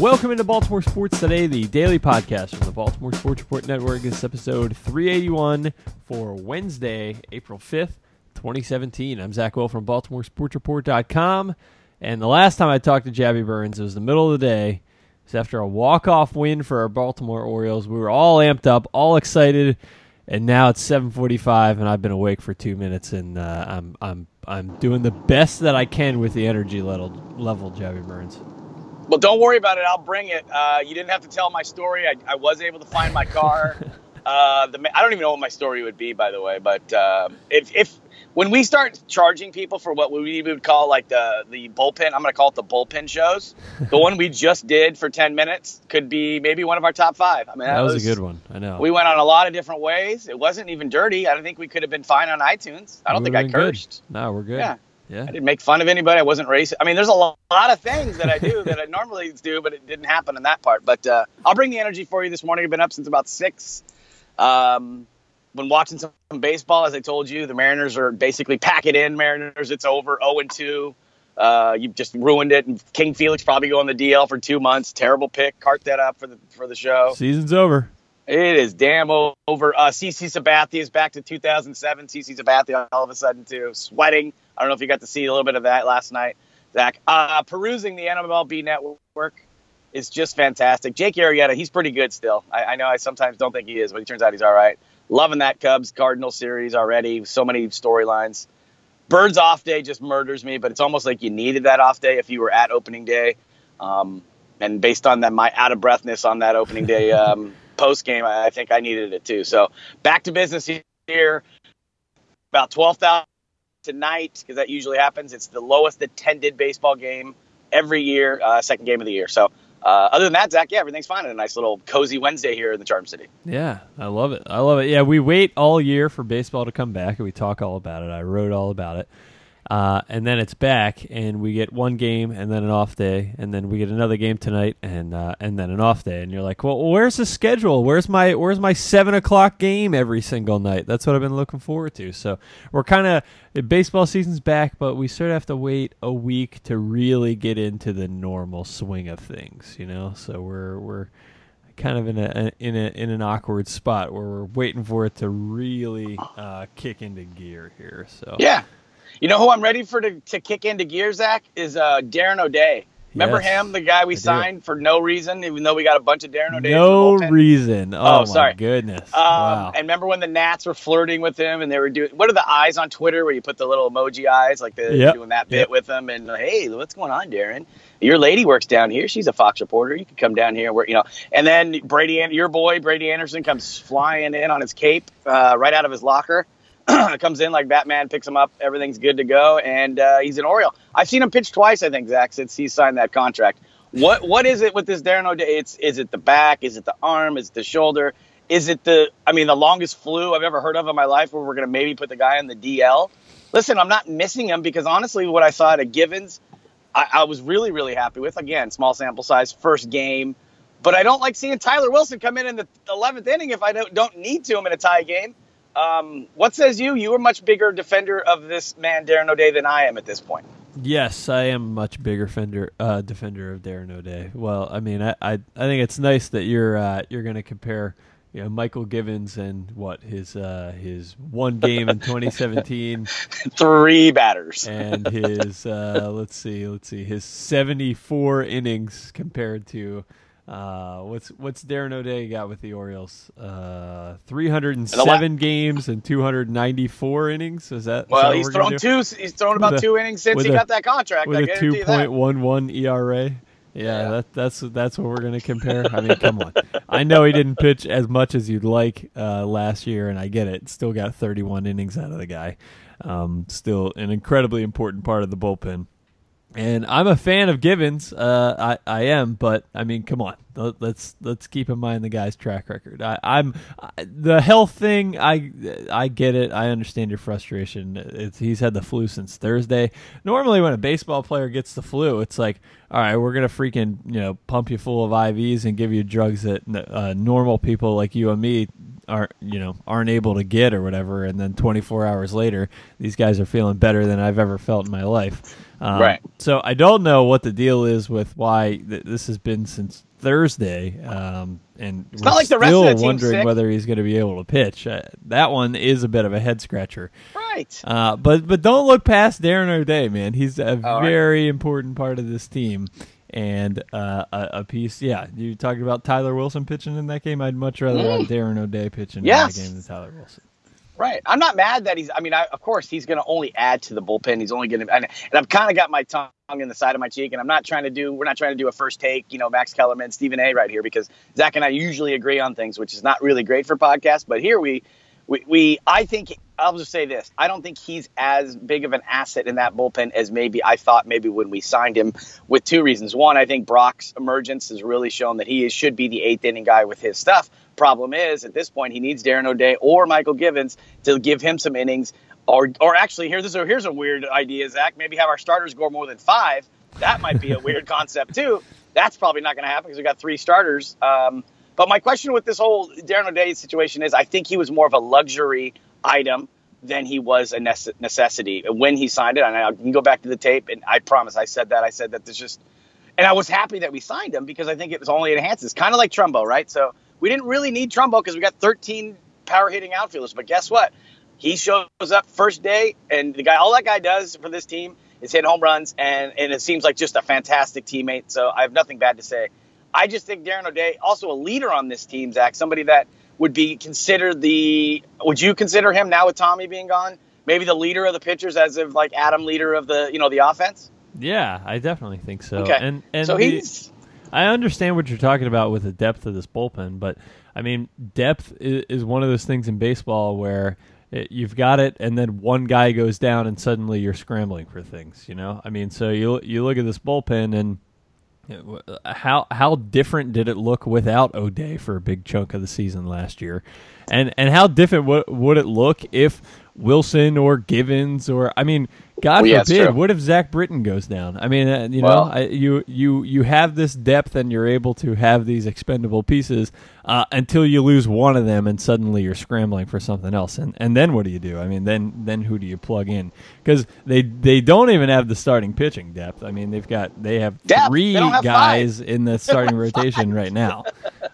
Welcome into Baltimore Sports Today, the daily podcast from the Baltimore Sports Report Network. This is episode 381 for Wednesday, April 5th, 2017. I'm Zach Wilt from BaltimoreSportsReport.com. And the last time I talked to Jabby Burns, it was the middle of the day. It was after a walk-off win for our Baltimore Orioles. We were all amped up, all excited, and now it's 7:45, and I've been awake for two minutes, and uh, I'm I'm I'm doing the best that I can with the energy level, level Jabby Burns. Well, don't worry about it. I'll bring it. Uh, you didn't have to tell my story. I, I was able to find my car. uh, the, I don't even know what my story would be, by the way. But uh, if, if when we start charging people for what we would call like the the bullpen, I'm going to call it the bullpen shows. the one we just did for 10 minutes could be maybe one of our top five. I mean, that, that was, was, a good one. I know. We went on a lot of different ways. It wasn't even dirty. I don't think we could have been fine on iTunes. I don't think I cursed. Good. No, we're good. Yeah. Yeah. I didn't make fun of anybody. I wasn't racist. I mean, there's a lot, of things that I do that I normally do, but it didn't happen in that part. But uh, I'll bring the energy for you this morning. I've been up since about six. Um, been watching some baseball, as I told you. The Mariners are basically pack it in. Mariners, it's over. 0 and 2. Uh, you just ruined it. And King Felix probably go on the DL for two months. Terrible pick. Cart that up for the for the show. Season's over. It is damn over. Uh, CC Sabathia is back to 2007. CC Sabathia all of a sudden too, sweating. I don't know if you got to see a little bit of that last night, Zach. Uh, perusing the MLB network is just fantastic. Jake Arrieta, he's pretty good still. I, I, know I sometimes don't think he is, but he turns out he's all right. Loving that Cubs Cardinal series already. So many storylines. Birds off day just murders me, but it's almost like you needed that off day if you were at opening day. Um, and based on that, my out of breathness on that opening day um, post game, I think I needed it too. So back to business here. About twelve thousand tonight because that usually happens. It's the lowest attended baseball game every year, uh, second game of the year. So uh, other than that, Zach, yeah, everything's fine. A nice little cozy Wednesday here in the Charm City. Yeah, I love it. I love it. Yeah, we wait all year for baseball to come back, and we talk all about it. I wrote all about it. Uh, and then it's back, and we get one game, and then an off day, and then we get another game tonight, and uh, and then an off day, and you're like, well, where's the schedule? Where's my where's my seven o'clock game every single night? That's what I've been looking forward to. So we're kind of baseball season's back, but we sort of have to wait a week to really get into the normal swing of things, you know. So we're we're kind of in a in a in an awkward spot where we're waiting for it to really uh, kick into gear here. So yeah. You know who I'm ready for to, to kick into gear, Zach, is uh, Darren O'Day. Remember yes, him, the guy we I signed do. for no reason, even though we got a bunch of Darren O'Day. No reason. Oh, oh sorry. goodness. Um, wow. And remember when the Nats were flirting with him, and they were doing what are the eyes on Twitter where you put the little emoji eyes, like the yep. doing that bit yep. with them, and hey, what's going on, Darren? Your lady works down here. She's a Fox reporter. You can come down here and work, you know. And then Brady, your boy Brady Anderson comes flying in on his cape uh, right out of his locker comes in like Batman, picks him up, everything's good to go, and uh, he's an Oriole. I've seen him pitch twice, I think, Zach, since he signed that contract. What what is it with this Darren O'Day? It's is it the back? Is it the arm? Is it the shoulder? Is it the I mean the longest flu I've ever heard of in my life where we're gonna maybe put the guy on the DL? Listen, I'm not missing him because honestly, what I saw at a Givens, I, I was really really happy with. Again, small sample size, first game, but I don't like seeing Tyler Wilson come in in the 11th inning if I don't don't need to him in a tie game. Um, what says you? You are much bigger defender of this man, Darren O'Day, than I am at this point. Yes, I am much bigger fender, uh, defender of Darren O'Day. Well, I mean, I, I, I think it's nice that you're uh, you're going to compare, you know, Mychal Givens and what his uh, his one game in 2017, three batters, and his uh, let's see, let's see, his 74 innings compared to uh, what's what's Darren O'Day got with the Orioles? Uh, 307 games and 294 innings. Is that? Well, is he's thrown two. He's thrown about two innings since he a, got that contract. With I a 2.11 ERA. Yeah, yeah. That, that's that's what we're going to compare. I mean, come on. I know he didn't pitch as much as you'd like uh, last year, and I get it. Still got 31 innings out of the guy. Um, still an incredibly important part of the bullpen. And I'm a fan of Givens. Uh, I I am, but I mean, come on. Let's let's keep in mind the guy's track record. I, am the health thing. I I get it. I understand your frustration. It's, he's had the flu since Thursday. Normally, when a baseball player gets the flu, it's like, all right, we're gonna freaking you know pump you full of IVs and give you drugs that uh, normal people like you and me aren't you know aren't able to get or whatever. And then 24 hours later, these guys are feeling better than I've ever felt in my life. Um, right. So I don't know what the deal is with why th- this has been since Thursday, um, and it's we're like still wondering sick. whether he's going to be able to pitch. Uh, that one is a bit of a head scratcher. Right. Uh, but but don't look past Darren O'Day, man. He's a All right. very important part of this team. And uh, a, a piece, yeah. You talking about Tyler Wilson pitching in that game? I'd much rather have Darren O'Day pitching Yes. in that game than Tyler Wilson. Right. I'm not mad that he's. I mean, I, of course, he's going to only add to the bullpen. He's only going to, and, and I've kind of got my tongue in the side of my cheek, and I'm not trying to do. We're not trying to do a first take, you know, Max Kellerman, Stephen A. right here because Zach and I usually agree on things, which is not really great for podcasts. But here we, we, we I think I'll just say this: I don't think he's as big of an asset in that bullpen as maybe I thought. Maybe when we signed him, with two reasons. One, I think Brach's emergence has really shown that he is, should be the eighth inning guy with his stuff. Problem is, at this point, he needs Darren O'Day or Mychal Givens to give him some innings. Or, or actually, here, this here's a weird idea, Zach. Maybe have our starters score more than five. That might be a weird concept too. That's probably not going to happen because we've got three starters. Um, but my question with this whole Darren O'Day situation is, I think he was more of a luxury item than he was a nece- necessity when he signed it. And I can go back to the tape, and I promise I said that. I said that there's just, and I was happy that we signed him because I think it was only enhances, kind of like Trumbo, right? So we didn't really need Trumbo because we got 13 power hitting outfielders. But guess what? He shows up first day, and the guy, all that guy does for this team is hit home runs, and and it seems like just a fantastic teammate. So I have nothing bad to say. I just think Darren O'Day, also a leader on this team, Zach, somebody that would be considered the. Would you consider him now with Tommy being gone? Maybe the leader of the pitchers, as if like Adam, leader of the you know the offense. Yeah, I definitely think so. Okay, And and so the- he's I understand what you're talking about with the depth of this bullpen, but I mean, depth is, is one of those things in baseball where it, you've got it, and then one guy goes down, and suddenly you're scrambling for things. You know, I mean, so you you look at this bullpen, and Uh, how how different did it look without O'Day for a big chunk of the season last year, and and how different would it look if Wilson or Givens or I mean, God Well, yeah, forbid, what if Zach Britton goes down? I mean, uh, you know, I, you you you have this depth and you're able to have these expendable pieces uh, until you lose one of them and suddenly you're scrambling for something else. And and then what do you do? I mean, then then who do you plug in? Because they they don't even have the starting pitching depth. I mean, they've got they have Depth? three They have guys in the starting rotation right now.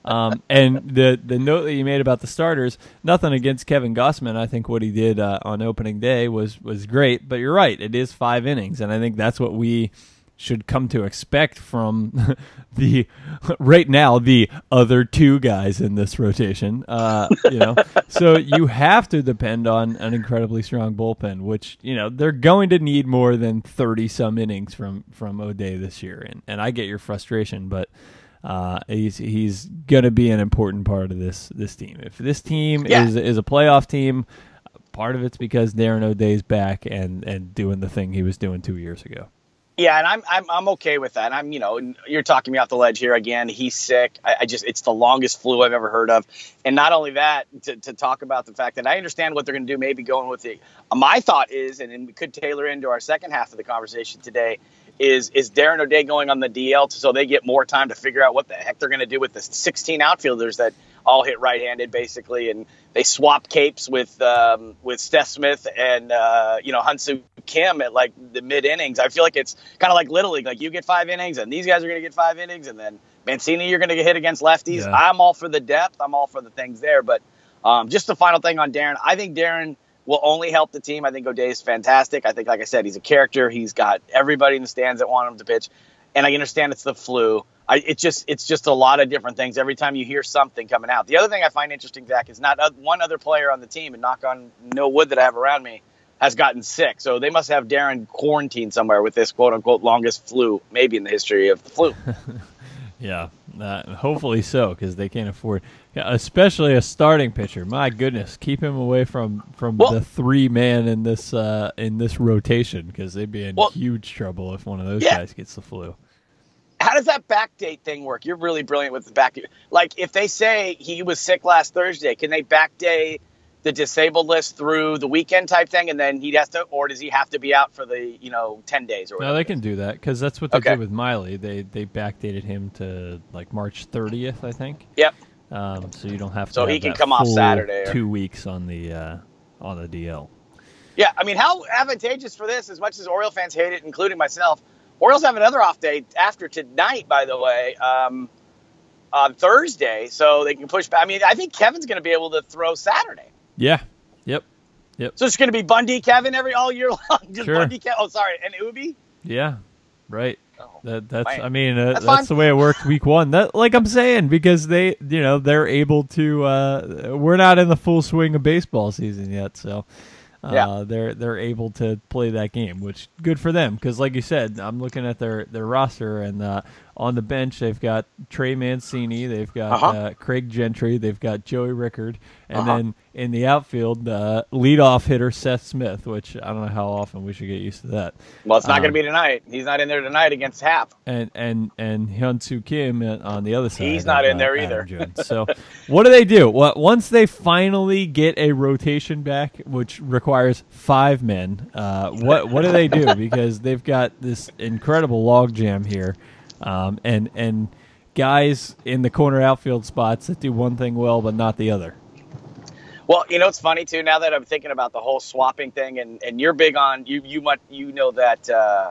Um, and the the note that you made about the starters, nothing against Kevin Gausman. I think what he did uh, on opening day was was great. But you're right, it is five innings, and I think that's what we should come to expect from the right now the other two guys in this rotation. Uh, you know, so you have to depend on an incredibly strong bullpen, which you know they're going to need more than thirty some innings from from O'Day this year, and and I get your frustration, but. Uh, he's he's gonna be an important part of this this team. If this team Yeah. is is a playoff team, part of it's because Darren O'Day's back and and doing the thing he was doing two years ago. Yeah, and I'm I'm I'm okay with that. I'm you know you're talking me off the ledge here again. He's sick. I, I just it's the longest flu I've ever heard of, and not only that, to, to talk about the fact that I understand what they're going to do. Maybe going with the my thought is, and, and we could tailor into our second half of the conversation today. Is is Darren O'Day going on the DL so they get more time to figure out what the heck they're going to do with the 16 outfielders that all hit right-handed basically, and they swap capes with um, with Seth Smith and uh, you know Hyunsoo Kim at like the mid innings. I feel like it's kind of like Little League. Like you get five innings, and these guys are going to get five innings, and then Mancini, you're going to get hit against lefties. Yeah. I'm all for the depth. I'm all for the things there. But um, just the final thing on Darren, I think Darren will only help the team. I think O'Day is fantastic. I think, like I said, he's a character. He's got everybody in the stands that want him to pitch, and I understand it's the flu. I, it just it's just a lot of different things every time you hear something coming out. The other thing I find interesting, Zach, is not one other player on the team, and knock on no wood that I have around me, has gotten sick. So they must have Darren quarantined somewhere with this quote unquote longest flu, maybe in the history of the flu. Yeah, uh, hopefully so because they can't afford, yeah, especially a starting pitcher. My goodness, keep him away from from Well- the three man in this uh, in this rotation because they'd be in Well- huge trouble if one of those Yeah. guys gets the flu. How does that backdate thing work? You're really brilliant with the back. Like, if they say he was sick last Thursday, can they backdate the disabled list through the weekend type thing, and then he has to, or does he have to be out for the you know ten days or No, they can do that because that's what they Okay. did with Miley. They they backdated him to like March 30th, I think. Yep. Um, so you don't have to. So he can come off Saturday or- Two weeks on the uh, on the DL. Yeah, I mean, how advantageous for this? As much as Oriole fans hate it, including myself, Orioles have another off day after tonight. By the way, um, on Thursday, so they can push back. I mean, I think Kevin's going to be able to throw Saturday. Yeah. Yep. Yep. So it's going to be Bundy Kevin every all year long. Just Sure. Bundy Kevin. Oh, sorry, and Ubi. Yeah. Right. Oh, That that's man. I mean uh, That's that's, the way it worked week one. That like I'm saying because they you know they're able to. Uh, we're not in the full swing of baseball season yet, so uh, Yeah. they're they're able to play that game, which good for them because like you said, I'm looking at their their roster and uh, on the bench they've got Trey Mancini, they've got Uh-huh. uh, Craig Gentry, they've got Joey Rickard, and Uh-huh. then in the outfield, uh, leadoff hitter Seth Smith, which I don't know how often we should get used to that. Well, it's not Um, going to be tonight. He's not in there tonight against Happ. and and and Hyunsoo Kim uh, on the other side. He's not in uh, there either. So, what do they do? Well, once they finally get a rotation back, which requires five men, uh, what what do they do? Because they've got this incredible logjam here, um, and and guys in the corner outfield spots that do one thing well but not the other. Well, you know it's funny too. Now that I'm thinking about the whole swapping thing, and, and you're big on you you much you know that uh,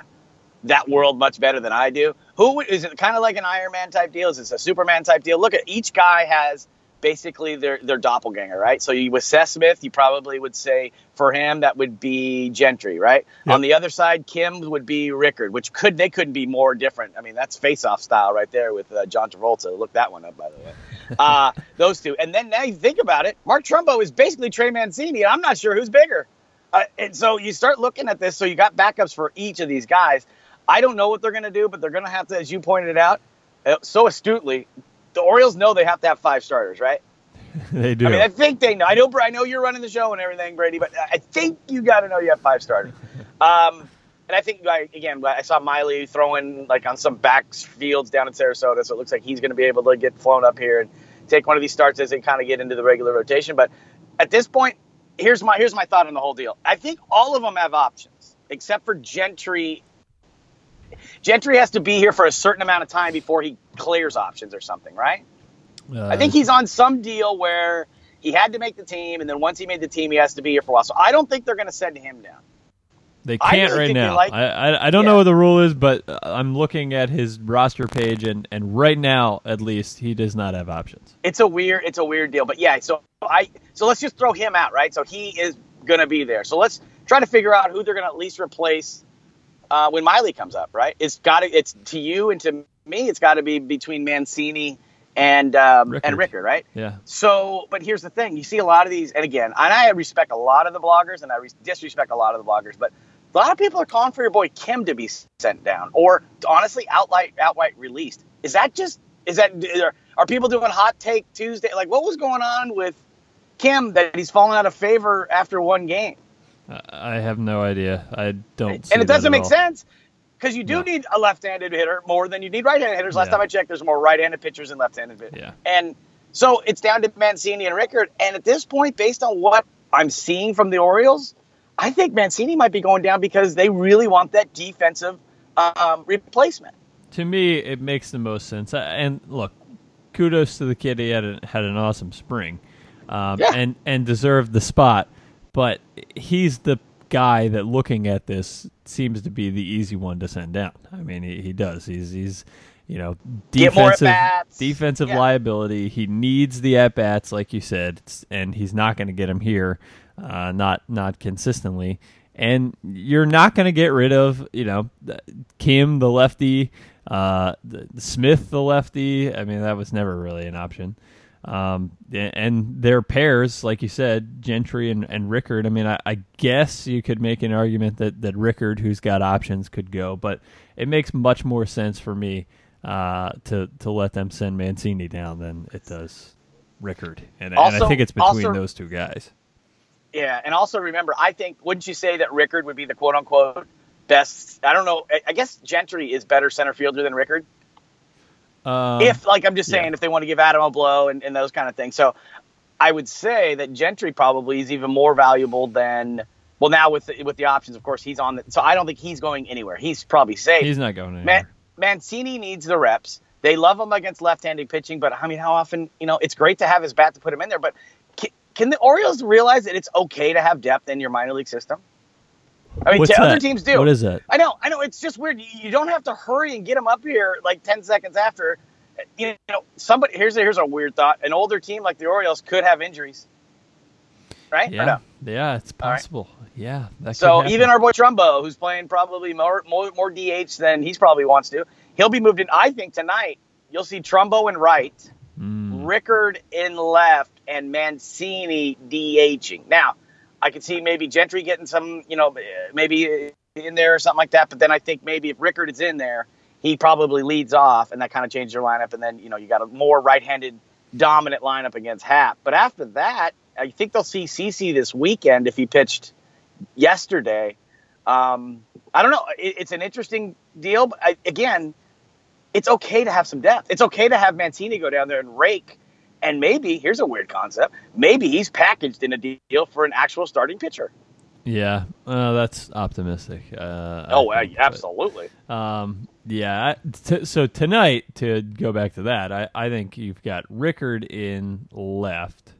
that world much better than I do. Who is it? Kind of like an Iron Man type deal? Is it a Superman type deal? Look at each guy has basically their their doppelganger, right? So you with Seth Smith, you probably would say for him that would be Gentry, right? Yep. On the other side, Kim would be Rickard, which could they couldn't be more different. I mean, that's face off style right there with uh, John Travolta. Look that one up, by the way. Uh, those two, and then now you think about it, Mark Trumbo is basically Trey Mancini, and I'm not sure who's bigger. Uh, and so you start looking at this. So you got backups for each of these guys. I don't know what they're going to do, but they're going to have to, as you pointed out, uh, so astutely, the Orioles know they have to have five starters, right? they do. I mean, I think they know. I know. I know you're running the show and everything, Brady, but I think you got to know you have five starters. Um, and I think, like, again, I saw Miley throwing like on some backfields down in Sarasota, so it looks like he's going to be able to get flown up here and take one of these starts as they kind of get into the regular rotation. But at this point, here's my here's my thought on the whole deal. I think all of them have options, except for Gentry. Gentry has to be here for a certain amount of time before he clears options or something, right? Uh, I think he's on some deal where he had to make the team, and then once he made the team, he has to be here for a while. So I don't think they're going to send him down. They can't really right now. like- I, I I don't Yeah. know what the rule is, but uh, I'm looking at his roster page, and and right now, at least, he does not have options. It's a weird, it's a weird deal. But yeah, so I, so let's just throw him out, right? So he is going to be there. So let's try to figure out who they're going to at least replace uh, when Miley comes up, right? It's got to, it's to you and to me, it's got to be between Mancini and um, Rickard. and Rickard, right? Yeah, So, but here's the thing: you see a lot of these, and again, and I respect a lot of the bloggers, and I re- disrespect a lot of the bloggers, but a lot of people are calling for your boy Kim to be sent down, or honestly, outright outright released. Is that just? Is that? Are, are people doing hot take Tuesday? Like, what was going on with Kim that he's fallen out of favor after one game? I, have no idea. I don't. see and it doesn't make all. sense because you do No. need a left-handed hitter more than you need right-handed hitters. Last Yeah. time I checked, there's more right-handed pitchers than left-handed. Yeah. And so it's down to Mancini and Rickard. And at this point, based on what I'm seeing from the Orioles, I think Mancini might be going down because they really want that defensive um, replacement. To me, it makes the most sense. And look, kudos to the kid. He had a, had an awesome spring, um, Yeah. and and deserved the spot. But he's the guy that, looking at this, seems to be the easy one to send down. I mean, he, he does. He's he's you know defensive defensive Yeah. liability. He needs the at bats, like you said, and he's not going to get them here, uh, not not consistently. And you're not going to get rid of you know Kim the lefty, uh, the, Smith the lefty. I mean that was never really an option. Um, and their pairs, like you said, Gentry and, and Rickard. I mean, I, I guess you could make an argument that, that Rickard, who's got options, could go, but it makes much more sense for me uh, to to let them send Mancini down than it does Rickard. And, and I think it's between also- those two guys. Yeah, and also remember, I think wouldn't you say that Rickard would be the quote unquote best? I don't know. I- I guess Gentry is better center fielder than Rickard. Um, if like I'm just yeah. saying, if they want to give Adam a blow and, and those kind of things. So I would say that Gentry probably is even more valuable than well now with the, with the options. Of course, he's on. The, so I don't think he's going anywhere. He's probably safe. he's not going anywhere. Man, Mancini needs the reps. They love him against left-handed pitching, but I mean, how often? You know, it's great to have his bat to put him in there, but can, can the Orioles realize that it's okay to have depth in your minor league system? I mean, What's t- other teams do. What is that? I know, I know. It's just weird. You, don't have to hurry and get them up here like ten seconds after. You know, somebody here's a, here's a weird thought. An older team like the Orioles could have injuries, right? Yeah, no? yeah, it's All right. possible. Yeah, So even our boy Trumbo, who's playing probably more, more more DH than he's probably wants to, he'll be moved in. I think tonight you'll see Trumbo in right, Mm, Rickard in left, and Mancini DHing. Now, I could see maybe Gentry getting some, you know, maybe in there or something like that. But then I think maybe if Rickard is in there, he probably leads off, and that kind of changes your lineup. And then you know you got a more right-handed dominant lineup against Happ. But after that, I think they'll see CC this weekend if he pitched yesterday. Um, I don't know. It, it's an interesting deal. But I, again, it's okay to have some depth. It's okay to have Mancini go down there and rake. And maybe here's a weird concept. Maybe he's packaged in a deal for an actual starting pitcher. yeah, uh, that's optimistic. Uh, Oh, I uh, think, but- absolutely. Um, yeah. I- T- so tonight, to go back to that, I, I think you've got Rickard in left,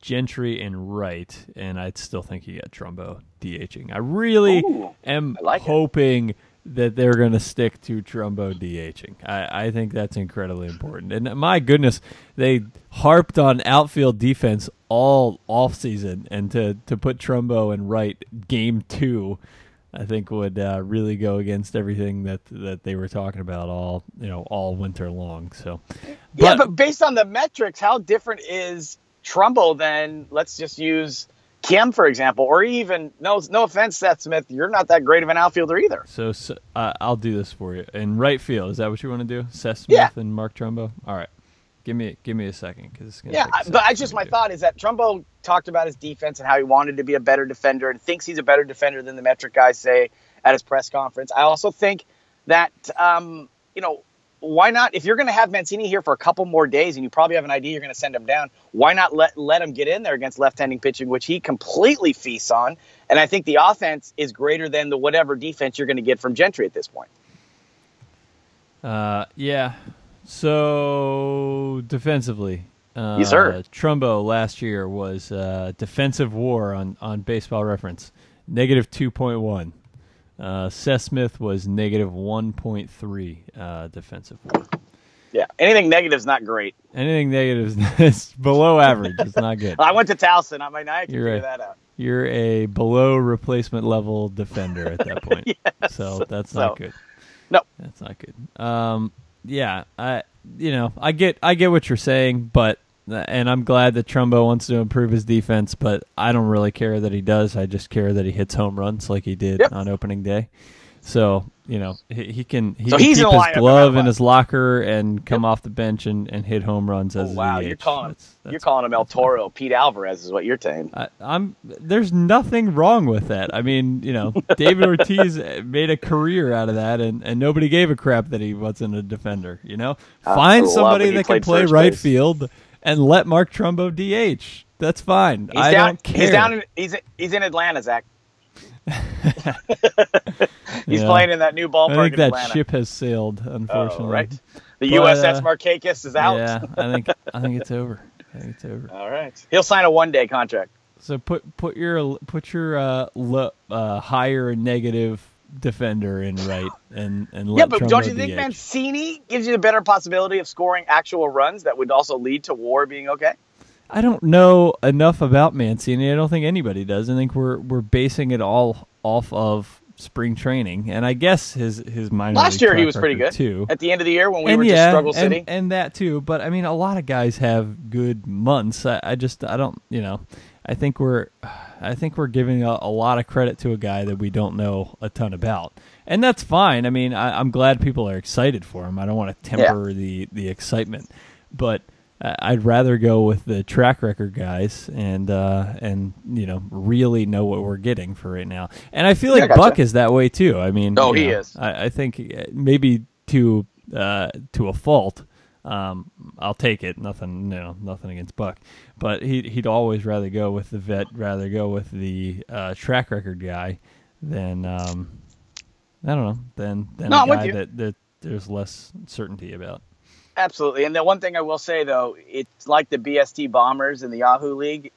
Gentry in right, and I'd still think you got Trumbo DHing. I really Ooh, am I like it. That they're going to stick to Trumbo DHing. I, I think that's incredibly important. And my goodness, they harped on outfield defense all off season, and to to put Trumbo in right game two. I think would uh, really go against everything that that they were talking about all you know all winter long. So, yeah, but based on the metrics, how different is Trumbo than let's just use Kim for example, or even no no offense, Seth Smith, you're not that great of an outfielder either. so, so uh, I'll do this for you in right field. Is that what you want to do? Seth Smith Yeah. and Mark Trumbo. All right, give me give me a second because Yeah, but I just my thought is that Trumbo talked about his defense and how he wanted to be a better defender and thinks he's a better defender than the metric guys say at his press conference. I also think that um, you know why not if you're going to have Mancini here for a couple more days and you probably have an idea you're going to send him down, why not let let him get in there against left-handing pitching, which he completely feasts on. And I think the offense is greater than the whatever defense you're going to get from Gentry at this point. Uh, yeah. So defensively, uh, Yes, sir. Trumbo last year was uh, defensive WAR on on Baseball Reference, negative two point one. Uh, Seth Smith was negative one point three uh, defensive WAR. Yeah, anything negative is not great. Anything negative is below average. It's not good. I went to Towson. I might I can You're figure right. that out. You're a below replacement level defender at that point. Yes. So that's So, not good. no. that's not good. Um, yeah, I you know I get I get what you're saying, but and I'm glad that Trumbo wants to improve his defense, but I don't really care that he does. I just care that he hits home runs like he did Yep. on opening day. So you know he, he can he So can keep his glove in his locker and come off the bench and, and hit home runs oh, as Oh, wow, you're calling That's- you're calling him El. Toro, Pete Alvarez is what you're saying. I, I'm there's nothing wrong with that. I mean, you know, David Ortiz made a career out of that, and, and nobody gave a crap that he wasn't a defender. You know, find somebody that can play right base. field and let Mark Trumbo DH. That's fine. He's I down. don't care. He's down. In, he's he's in Atlanta, Zach. he's Yeah. playing in that new ballpark I think in that Atlanta. ship has sailed, unfortunately. oh, right. The But, USS uh, Markakis is out. Yeah, I think I think it's over. I think it's over. All right. He'll sign a one-day contract. So put put your put your uh, lo, uh, higher negative defender in right and and yeah, but don't you think DH. Mancini gives you the better possibility of scoring actual runs that would also lead to WAR being okay? I don't know enough about Mancini. I don't think anybody does. I think we're we're basing it all off of spring training, and I guess his his minor Last year he was pretty good too. at the end of the year when we and were yeah, just struggle and, city. and that too. But I mean, a lot of guys have good months. I, I just I don't you know. I think we're I think we're giving a, a lot of credit to a guy that we don't know a ton about, and that's fine. I mean, I, I'm glad people are excited for him. I don't want to temper the the excitement, but. I- I'd rather go with the track record guys and uh, and you know really know what we're getting for right now. And I feel Yeah, like gotcha. Buck is that way too. I mean, Oh, he know, is. I, I think uh, maybe to uh, to a fault. Um, I'll take it. Nothing, no, nothing against Buck, but he he'd always rather go with the vet, rather go with the uh, track record guy than um, I don't know, than than No, a guy that that there's less certainty about. Absolutely. And the one thing I will say though, it's like the BST Bombers in the Yahoo League.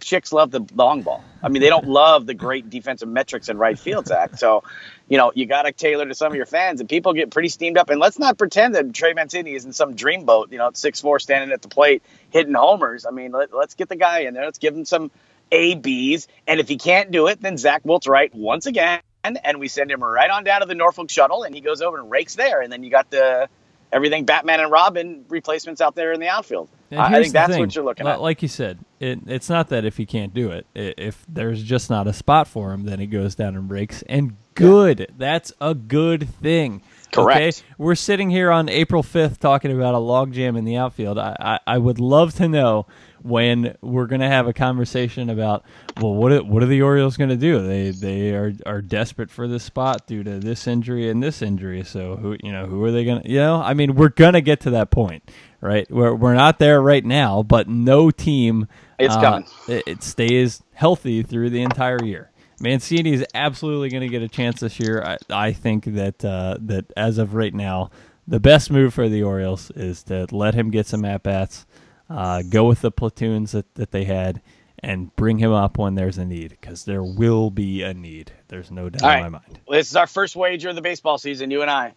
Chicks love the long ball. I mean, they don't love the great defensive metrics and right field, Zach. So, you know, you got to tailor to some of your fans, and people get pretty steamed up. And let's not pretend that Trey Mancini is in some dreamboat. You know, six four, standing at the plate, hitting homers. I mean, let, us get the guy in there. Let's give him some A Bs. And if he can't do it, then Zach Wilt's right once again, and we send him right on down to the Norfolk shuttle, and he goes over and rakes there, and then you got the everything Batman and Robin replacements out there in the outfield. I think that's thing. what you're looking at. Like you said, it, it's not that if he can't do it. If there's just not a spot for him, then he goes down and breaks. And good. Yeah. That's a good thing. Correct. Okay? We're sitting here on April 5th talking about a logjam in the outfield. I, I, I would love to know when we're going to have a conversation about well what are, what are the Orioles going to do? They they are are desperate for this spot due to this injury and this injury. So who you know who are they going to you know I mean we're going to get to that point right? We're we're not there right now but no team it's uh, coming. it, it stays healthy through the entire year. Mancini is absolutely going to get a chance this year. I, I think that uh, that as of right now, the best move for the Orioles is to let him get some at bats, uh, go with the platoons that, that they had, and bring him up when there's a need because there will be a need. There's no doubt in my mind. Well, this is our first wager of the baseball season, you and I.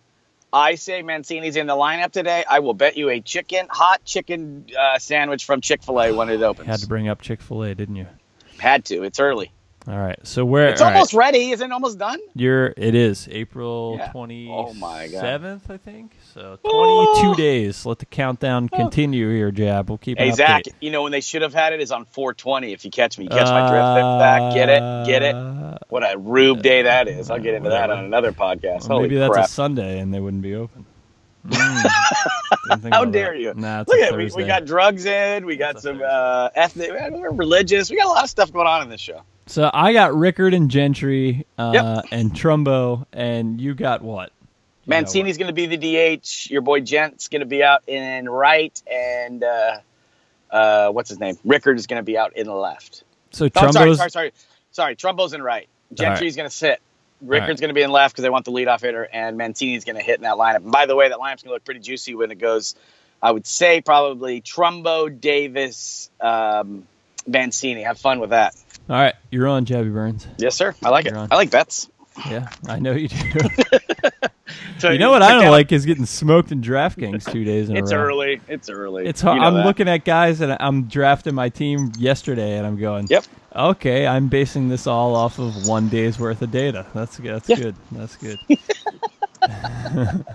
I say Mancini's in the lineup today. I will bet you a chicken, hot chicken uh, sandwich from Chick fil A when it opens. Had to bring up Chick fil A, didn't you? Had to. It's early. All right. So where it's almost right. ready. Isn't it almost done? You're. It is April twenty seventh, oh I think. So twenty two days. Let the countdown continue here, Jab. We'll keep. It. Hey Zach, you know when they should have had it is on four twenty. If you catch me, you catch my drift back. Get it, get it. What a rube day that is. I'll get into that on another podcast. Well, maybe that's crap. a Sunday and they wouldn't be open. Mm. How dare that. you? Nah, Look at we, we got drugs in. We got some uh, ethnic, we're religious. We got a lot of stuff going on in this show. So I got Rickard and Gentry uh, yep. and Trumbo, and you got what? You Mancini's going to be the DH. Your boy Gent's going to be out in right, and uh, uh, what's his name? Rickard is going to be out in the left. So Trumbo's... Oh, sorry, sorry, sorry, sorry. Trumbo's in right. Gentry's right. going to sit. Rickard's right. going to be in left because they want the leadoff hitter, and Mancini's going to hit in that lineup. And by the way, that lineup's going to look pretty juicy when it goes. I would say probably Trumbo, Davis, um, Mancini. Have fun with that. All right, you're on, Jabby Burns. Yes, sir. I like you're it. On. I like bets. Yeah, I know you do. so you know what I don't like is getting smoked in DraftKings two days in it's a row. It's early. It's early. It's hard. You know I'm that. looking at guys and I'm drafting my team yesterday, and I'm going. Yep. Okay, I'm basing this all off of one day's worth of data. That's that's yeah. good. That's good.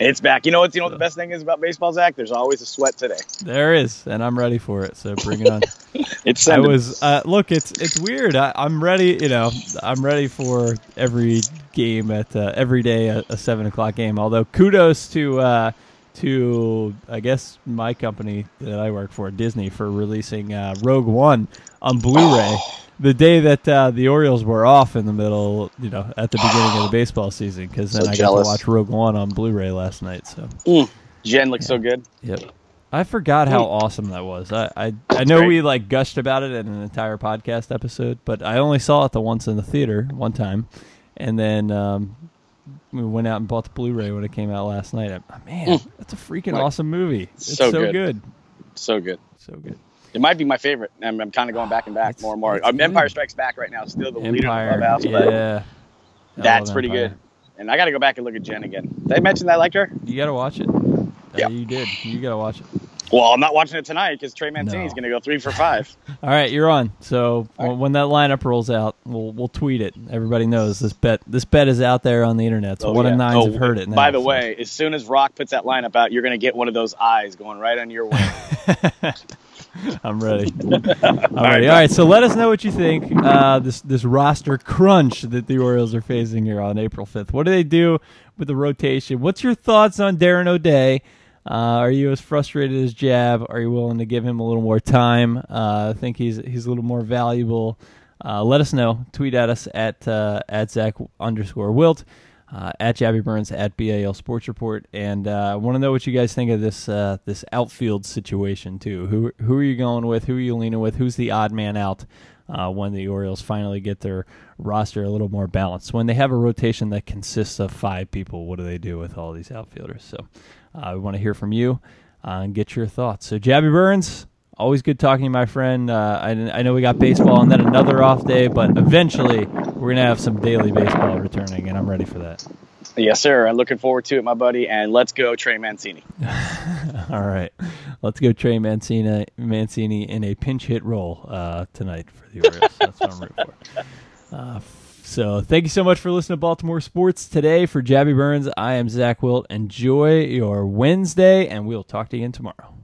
it's back. You know what? You know what the best thing is about baseball, Zach? There's always a sweat today. There is, and I'm ready for it. So bring it on. it's. I was. Uh, look, it's it's weird. I, am ready. You know, I'm ready for every game at uh, every day a, a, seven o'clock game. Although kudos to. Uh, to I guess my company that I work for, Disney, for releasing uh, Rogue One on Blu-ray. Oh the day that uh, the Orioles were off in the middle, you know, at the beginning of the baseball season, because then so I jealous. got to watch Rogue One on Blu-ray last night. So mm. Jyn looks yeah. so good. Yep. I forgot how mm. awesome that was. I I, I know great. we like gushed about it in an entire podcast episode, but I only saw it the once in the theater one time, and then um, we went out and bought the Blu-ray when it came out last night. I, man, mm. that's a freaking like, awesome movie. It's so, so good. good. So good. So good. It might be my favorite. I'm, I'm kind of going back and back it's, more and more. Um, Empire Strikes Back right now, still the Empire, leader of the clubhouse. Yeah, that's pretty Empire. good. And I got to go back and look at Jyn again. Did I mention that I liked her? You got to watch it. Yeah, you did. You got to watch it. Well, I'm not watching it tonight because Trey Mancini's no. going to go three for five. All right, you're on. So right. when that lineup rolls out, we'll we'll tweet it. Everybody knows this bet. This bet is out there on the internet. So oh, one yeah. of nines oh, have heard it. Now, by the so. way, as soon as Rock puts that lineup out, you're going to get one of those eyes going right on your way. I'm ready. All right, all right. So let us know what you think. Uh, this this roster crunch that the Orioles are facing here on April 5th. What do they do with the rotation? What's your thoughts on Darren O'Day? Uh, are you as frustrated as Jab? Are you willing to give him a little more time? Uh, I think he's he's a little more valuable. Uh, let us know. Tweet at us at uh, at Zach underscore Wilt uh, at Jabby Burns at BAL Sports Report, and uh, I want to know what you guys think of this uh, this outfield situation too. Who who are you going with? Who are you leaning with? Who's the odd man out uh, when the Orioles finally get their roster a little more balanced. When they have a rotation that consists of five people, what do they do with all these outfielders? So we want to hear from you uh, and get your thoughts. So, Jabby Burns, always good talking to my friend. Uh, I, I know we got baseball and then another off day, but eventually we're going to have some daily baseball returning, and I'm ready for that. Yes, sir. I'm looking forward to it, my buddy. And let's go, Trey Mancini. All right. Let's go, Trey Mancini, Mancini in a pinch hit role uh, tonight for the Orioles. That's what I'm rooting for. Uh, so thank you so much for listening to Baltimore Sports today. For Jabby Burns, I am Zach Wilt. Enjoy your Wednesday, and we'll talk to you again tomorrow.